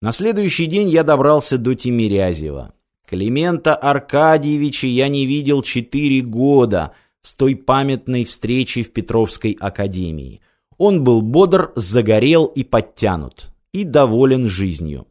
На следующий день я добрался до Тимирязева. Климента Аркадьевича я не видел четыре года с той памятной встречи в Петровской академии. Он был бодр, загорел и подтянут, и доволен жизнью.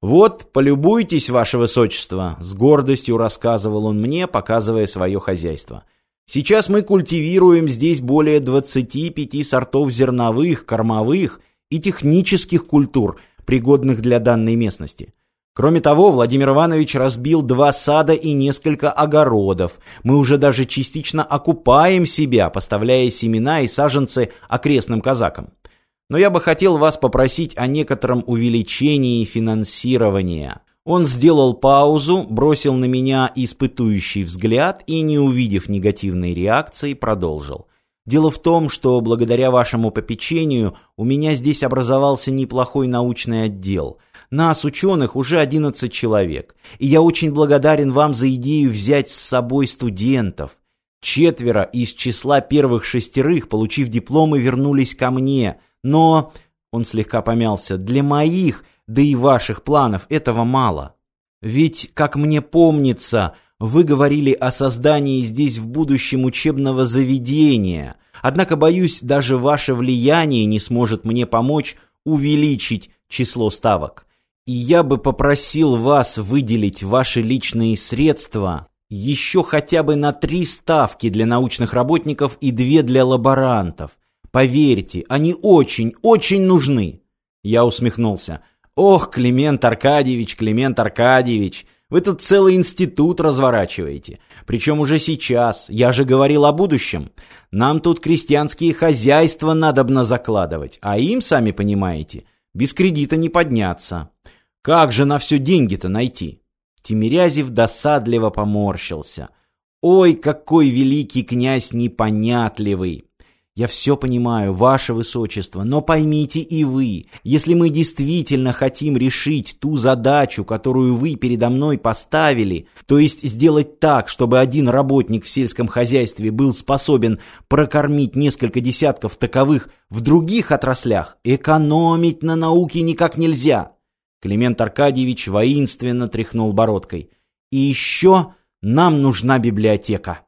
«Вот, полюбуйтесь, ваше высочество», — с гордостью рассказывал он мне, показывая свое хозяйство. «Сейчас мы культивируем здесь более 25 сортов зерновых, кормовых и технических культур, пригодных для данной местности. Кроме того, Владимир Иванович разбил два сада и несколько огородов. Мы уже даже частично окупаем себя, поставляя семена и саженцы окрестным казакам. Но я бы хотел вас попросить о некотором увеличении финансирования. Он сделал паузу, бросил на меня испытующий взгляд и, не увидев негативной реакции, продолжил. Дело в том, что благодаря вашему попечению у меня здесь образовался неплохой научный отдел. Нас, ученых, уже 11 человек. И я очень благодарен вам за идею взять с собой студентов. Четверо из числа первых шестерых, получив дипломы, вернулись ко мне – но, он слегка помялся, для моих, да и ваших планов этого мало. Ведь, как мне помнится, вы говорили о создании здесь в будущем учебного заведения. Однако, боюсь, даже ваше влияние не сможет мне помочь увеличить число ставок. И я бы попросил вас выделить ваши личные средства еще хотя бы на три ставки для научных работников и две для лаборантов. Поверьте, они очень, очень нужны. Я усмехнулся. Ох, Климент Аркадьевич, Климент Аркадьевич, вы тут целый институт разворачиваете. Причем уже сейчас, я же говорил о будущем. Нам тут крестьянские хозяйства надобно закладывать, а им, сами понимаете, без кредита не подняться. Как же на все деньги-то найти? Тимирязев досадливо поморщился. Ой, какой великий князь непонятливый! Я все понимаю, ваше высочество, но поймите и вы, если мы действительно хотим решить ту задачу, которую вы передо мной поставили, то есть сделать так, чтобы один работник в сельском хозяйстве был способен прокормить несколько десятков таковых в других отраслях, экономить на науке никак нельзя. Климент Аркадьевич воинственно тряхнул бородкой. И еще нам нужна библиотека.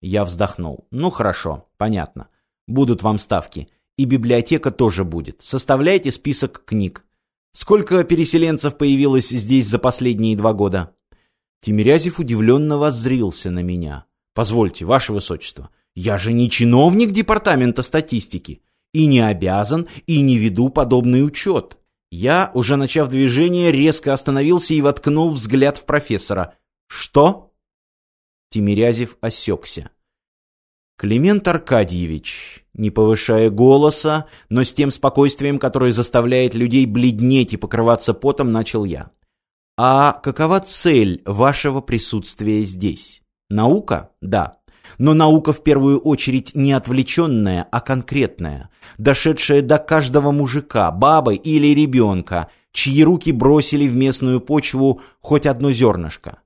Я вздохнул. Ну хорошо, понятно. Будут вам ставки. И библиотека тоже будет. Составляйте список книг. Сколько переселенцев появилось здесь за последние два года? Тимирязев удивленно воззрился на меня. Позвольте, ваше высочество, я же не чиновник департамента статистики. И не обязан, и не веду подобный учет. Я, уже начав движение, резко остановился и воткнул взгляд в профессора. «Что?» Тимирязев осекся. Климент Аркадьевич, не повышая голоса, но с тем спокойствием, которое заставляет людей бледнеть и покрываться потом, начал я. А какова цель вашего присутствия здесь? Наука? Да. Но наука в первую очередь не отвлеченная, а конкретная, дошедшая до каждого мужика, бабы или ребенка, чьи руки бросили в местную почву хоть одно зернышко.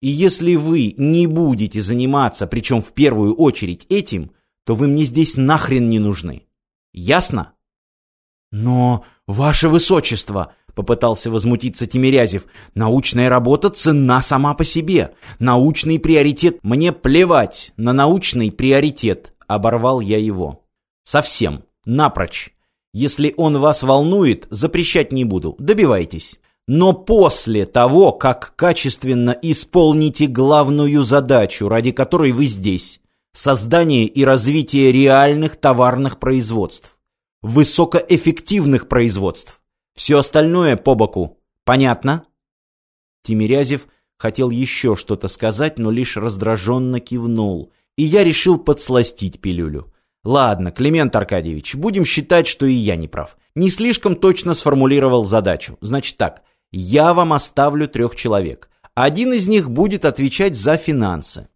И если вы не будете заниматься, причем в первую очередь этим, то вы мне здесь нахрен не нужны. Ясно? Но, ваше высочество, попытался возмутиться Тимирязев, научная работа ценна сама по себе. Научный приоритет... Мне плевать на научный приоритет, оборвал я его. Совсем, напрочь. Если он вас волнует, запрещать не буду, добивайтесь но после того, как качественно исполните главную задачу, ради которой вы здесь – создание и развитие реальных товарных производств, высокоэффективных производств. Все остальное по боку. Понятно? Тимирязев хотел еще что-то сказать, но лишь раздраженно кивнул, и я решил подсластить пилюлю. Ладно, Климент Аркадьевич, будем считать, что и я не прав. Не слишком точно сформулировал задачу. Значит так – я вам оставлю трех человек. Один из них будет отвечать за финансы.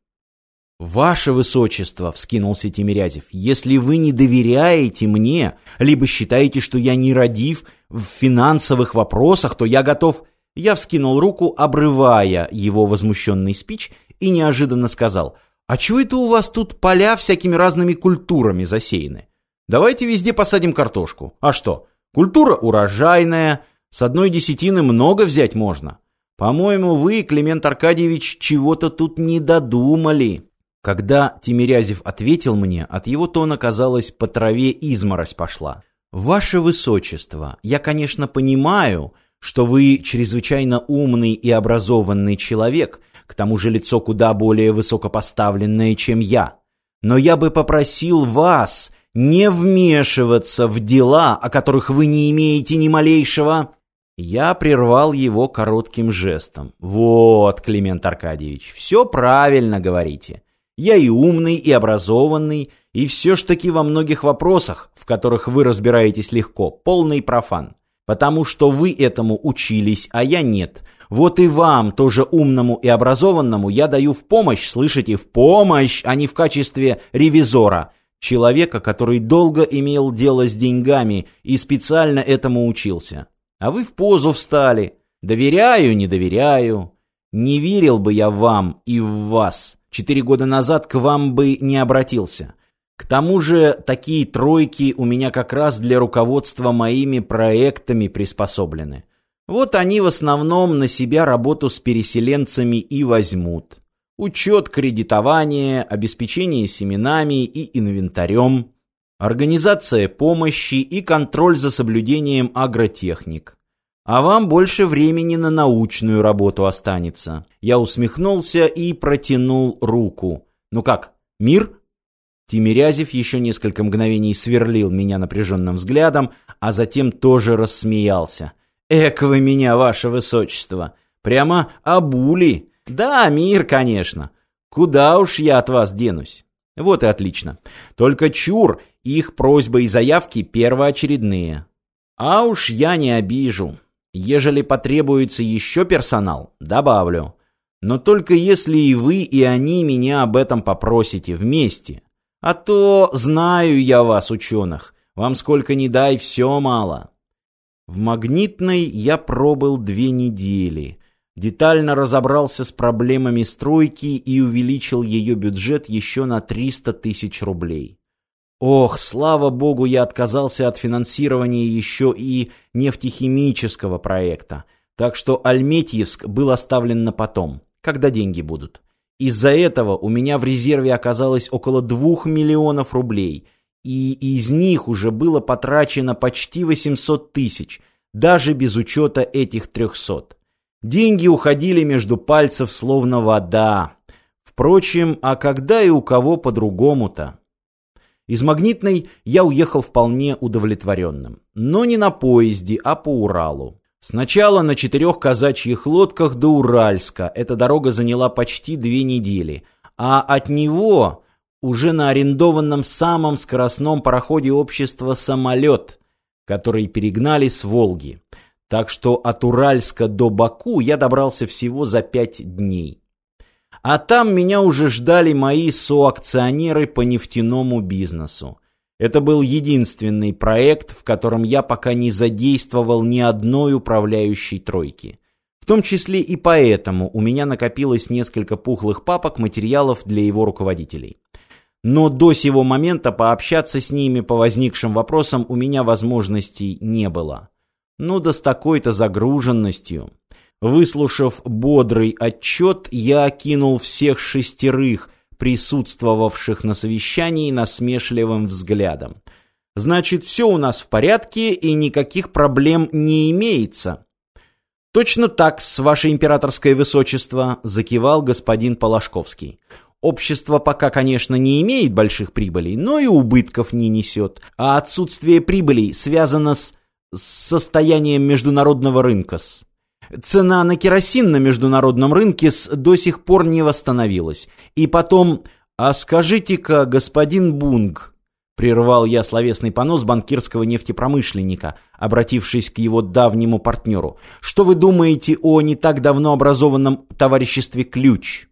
«Ваше Высочество», — вскинулся Тимирязев, — «если вы не доверяете мне, либо считаете, что я нерадив в финансовых вопросах, то я готов...» Я вскинул руку, обрывая его возмущенный спич, и неожиданно сказал, «А чего это у вас тут поля всякими разными культурами засеяны? Давайте везде посадим картошку. А что, культура урожайная, С одной десятины много взять можно. По-моему, вы, Климент Аркадьевич, чего-то тут не додумали. Когда Тимирязев ответил мне, от его тона, казалось, по траве изморозь пошла. «Ваше Высочество, я, конечно, понимаю, что вы чрезвычайно умный и образованный человек, к тому же лицо куда более высокопоставленное, чем я. Но я бы попросил вас не вмешиваться в дела, о которых вы не имеете ни малейшего...» Я прервал его коротким жестом. «Вот, Климент Аркадьевич, все правильно говорите. Я и умный, и образованный, и все ж таки во многих вопросах, в которых вы разбираетесь легко, полный профан. Потому что вы этому учились, а я нет. Вот и вам, тоже умному и образованному, я даю в помощь, слышите, в помощь, а не в качестве ревизора. Человека, который долго имел дело с деньгами и специально этому учился. А вы в позу встали. Доверяю, не доверяю. Не верил бы я вам и в вас. Четыре года назад к вам бы не обратился. К тому же такие тройки у меня как раз для руководства моими проектами приспособлены. Вот они в основном на себя работу с переселенцами и возьмут. Учет кредитования, обеспечение семенами и инвентарем, организация помощи и контроль за соблюдением агротехник. А вам больше времени на научную работу останется. Я усмехнулся и протянул руку. Ну как, мир? Тимирязев еще несколько мгновений сверлил меня напряженным взглядом, а затем тоже рассмеялся. «Эк вы меня, ваше высочество! Прямо обули! Да, мир, конечно! Куда уж я от вас денусь!» Вот и отлично. Только чур, их просьбы и заявки первоочередные. А уж я не обижу. Ежели потребуется еще персонал, добавлю. Но только если и вы, и они меня об этом попросите вместе. А то знаю я вас, ученых. Вам сколько ни дай, все мало. В магнитной я пробыл две недели. Детально разобрался с проблемами стройки и увеличил ее бюджет еще на 300 тысяч рублей. Ох, слава богу, я отказался от финансирования еще и нефтехимического проекта. Так что Альметьевск был оставлен на потом, когда деньги будут. Из-за этого у меня в резерве оказалось около двух миллионов рублей, и из них уже было потрачено почти 800 тысяч, даже без учета этих 300. Деньги уходили между пальцев словно вода. Впрочем, а когда и у кого по-другому-то? Из Магнитной я уехал вполне удовлетворенным. Но не на поезде, а по Уралу. Сначала на четырех казачьих лодках до Уральска. Эта дорога заняла почти две недели. А от него уже на арендованном самом скоростном пароходе общества «Самолет», который перегнали с Волги. Так что от Уральска до Баку я добрался всего за пять дней. А там меня уже ждали мои соакционеры по нефтяному бизнесу. Это был единственный проект, в котором я пока не задействовал ни одной управляющей тройки. В том числе и поэтому у меня накопилось несколько пухлых папок материалов для его руководителей. Но до сего момента пообщаться с ними по возникшим вопросам у меня возможностей не было. Ну да с такой-то загруженностью. Выслушав бодрый отчет, я окинул всех шестерых, присутствовавших на совещании, насмешливым взглядом. «Значит, все у нас в порядке и никаких проблем не имеется». «Точно так, с ваше императорское высочество», — закивал господин Полошковский. «Общество пока, конечно, не имеет больших прибылей, но и убытков не несет, а отсутствие прибылей связано с, с состоянием международного рынка». -с. Цена на керосин на международном рынке с до сих пор не восстановилась. И потом, а скажите-ка, господин Бунг, прервал я словесный понос банкирского нефтепромышленника, обратившись к его давнему партнеру, что вы думаете о не так давно образованном товариществе «Ключ»?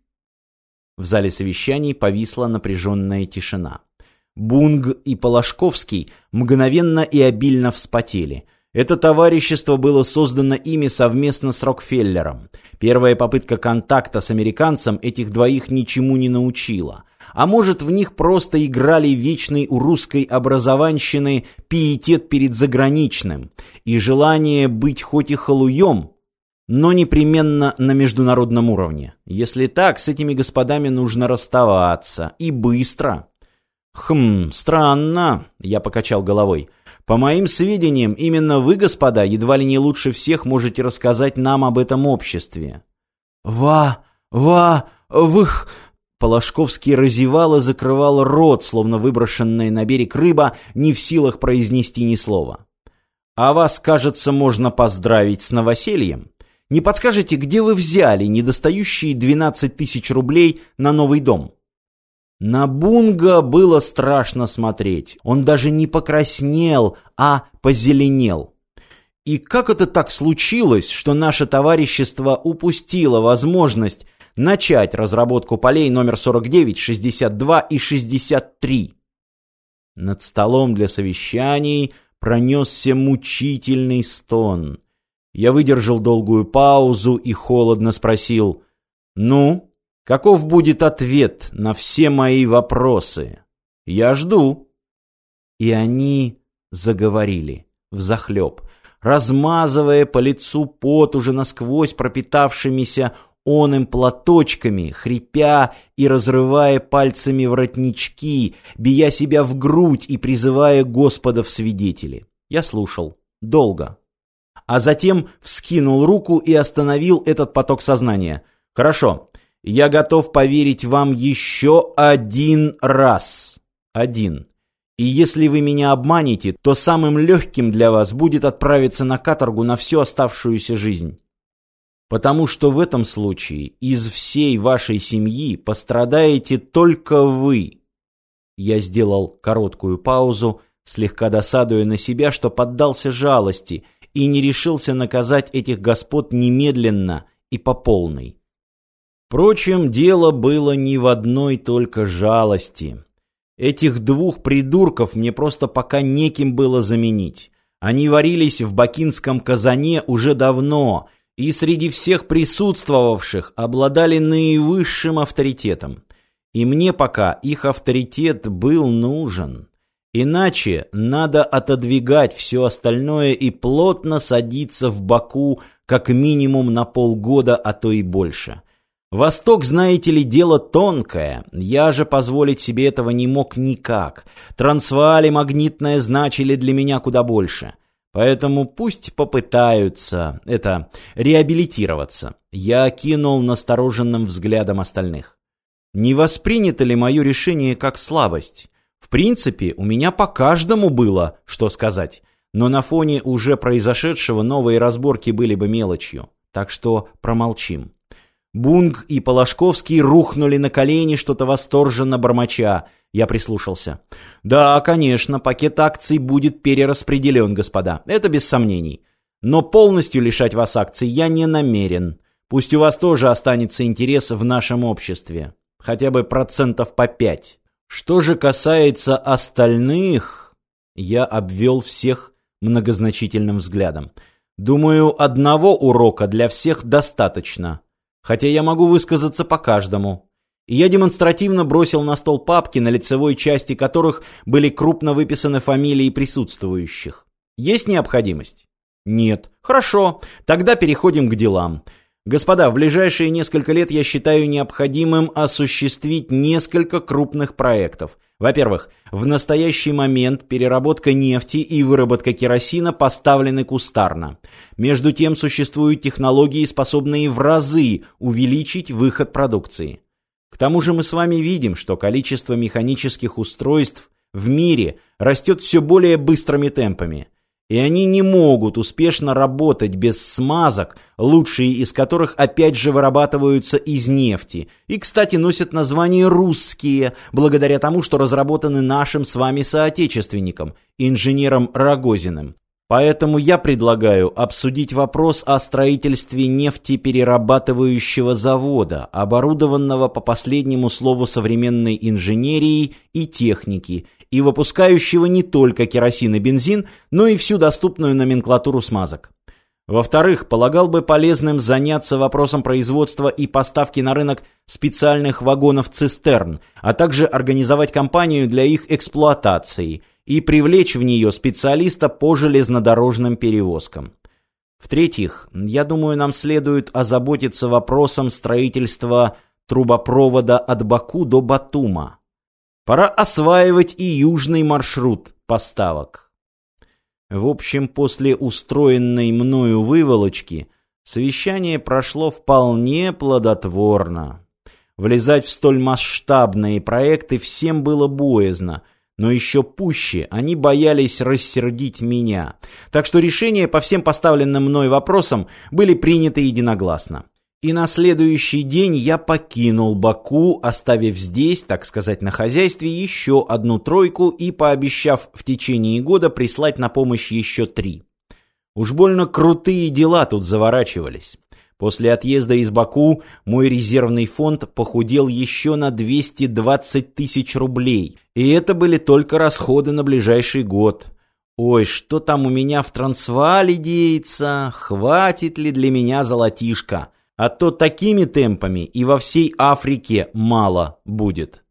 В зале совещаний повисла напряженная тишина. Бунг и Полошковский мгновенно и обильно вспотели – это товарищество было создано ими совместно с Рокфеллером. Первая попытка контакта с американцем этих двоих ничему не научила. а может в них просто играли вечный у русской образованщины пиетет перед заграничным и желание быть хоть и халуем, но непременно на международном уровне. Если так, с этими господами нужно расставаться. И быстро. Хм, странно, я покачал головой. По моим сведениям, именно вы, господа, едва ли не лучше всех можете рассказать нам об этом обществе. Ва, ва, вых... Полошковский разевал и закрывал рот, словно выброшенная на берег рыба, не в силах произнести ни слова. «А вас, кажется, можно поздравить с новосельем. Не подскажете, где вы взяли недостающие 12 тысяч рублей на новый дом?» На Бунга было страшно смотреть. Он даже не покраснел, а позеленел. И как это так случилось, что наше товарищество упустило возможность начать разработку полей номер 49, 62 и 63? Над столом для совещаний пронесся мучительный стон. Я выдержал долгую паузу и холодно спросил «Ну?» Каков будет ответ на все мои вопросы? Я жду. И они заговорили, взахлеб, размазывая по лицу пот уже насквозь пропитавшимися оным платочками, хрипя и разрывая пальцами воротнички, бия себя в грудь и призывая Господа в свидетели. Я слушал. Долго. А затем вскинул руку и остановил этот поток сознания. Хорошо, я готов поверить вам еще один раз. Один. И если вы меня обманете, то самым легким для вас будет отправиться на каторгу на всю оставшуюся жизнь. Потому что в этом случае из всей вашей семьи пострадаете только вы. Я сделал короткую паузу, слегка досадуя на себя, что поддался жалости и не решился наказать этих господ немедленно и по полной. Впрочем, дело было не в одной только жалости. Этих двух придурков мне просто пока неким было заменить. Они варились в бакинском казане уже давно и среди всех присутствовавших обладали наивысшим авторитетом. И мне пока их авторитет был нужен. Иначе надо отодвигать все остальное и плотно садиться в Баку как минимум на полгода, а то и больше. Восток, знаете ли, дело тонкое. Я же позволить себе этого не мог никак. Трансваал и магнитное значили для меня куда больше. Поэтому пусть попытаются, это, реабилитироваться. Я окинул настороженным взглядом остальных. Не воспринято ли мое решение как слабость? В принципе, у меня по каждому было, что сказать. Но на фоне уже произошедшего новые разборки были бы мелочью. Так что промолчим. Бунг и Полошковский рухнули на колени, что-то восторженно бормоча. Я прислушался. «Да, конечно, пакет акций будет перераспределен, господа. Это без сомнений. Но полностью лишать вас акций я не намерен. Пусть у вас тоже останется интерес в нашем обществе. Хотя бы процентов по пять. Что же касается остальных...» Я обвел всех многозначительным взглядом. «Думаю, одного урока для всех достаточно» хотя я могу высказаться по каждому. И я демонстративно бросил на стол папки, на лицевой части которых были крупно выписаны фамилии присутствующих. Есть необходимость? Нет. Хорошо, тогда переходим к делам. Господа, в ближайшие несколько лет я считаю необходимым осуществить несколько крупных проектов. Во-первых, в настоящий момент переработка нефти и выработка керосина поставлены кустарно. Между тем существуют технологии, способные в разы увеличить выход продукции. К тому же мы с вами видим, что количество механических устройств в мире растет все более быстрыми темпами – и они не могут успешно работать без смазок, лучшие из которых опять же вырабатываются из нефти. И, кстати, носят название «русские», благодаря тому, что разработаны нашим с вами соотечественником, инженером Рогозиным. Поэтому я предлагаю обсудить вопрос о строительстве нефтеперерабатывающего завода, оборудованного по последнему слову современной инженерии и техники – и выпускающего не только керосин и бензин, но и всю доступную номенклатуру смазок. Во-вторых, полагал бы полезным заняться вопросом производства и поставки на рынок специальных вагонов-цистерн, а также организовать компанию для их эксплуатации и привлечь в нее специалиста по железнодорожным перевозкам. В-третьих, я думаю, нам следует озаботиться вопросом строительства трубопровода от Баку до Батума. Пора осваивать и южный маршрут поставок. В общем, после устроенной мною выволочки, совещание прошло вполне плодотворно. Влезать в столь масштабные проекты всем было боязно, но еще пуще они боялись рассердить меня. Так что решения по всем поставленным мной вопросам были приняты единогласно. И на следующий день я покинул Баку, оставив здесь, так сказать, на хозяйстве еще одну тройку и пообещав в течение года прислать на помощь еще три. Уж больно крутые дела тут заворачивались. После отъезда из Баку мой резервный фонд похудел еще на 220 тысяч рублей. И это были только расходы на ближайший год. Ой, что там у меня в Трансвале деется? Хватит ли для меня золотишка? А то такими темпами и во всей Африке мало будет.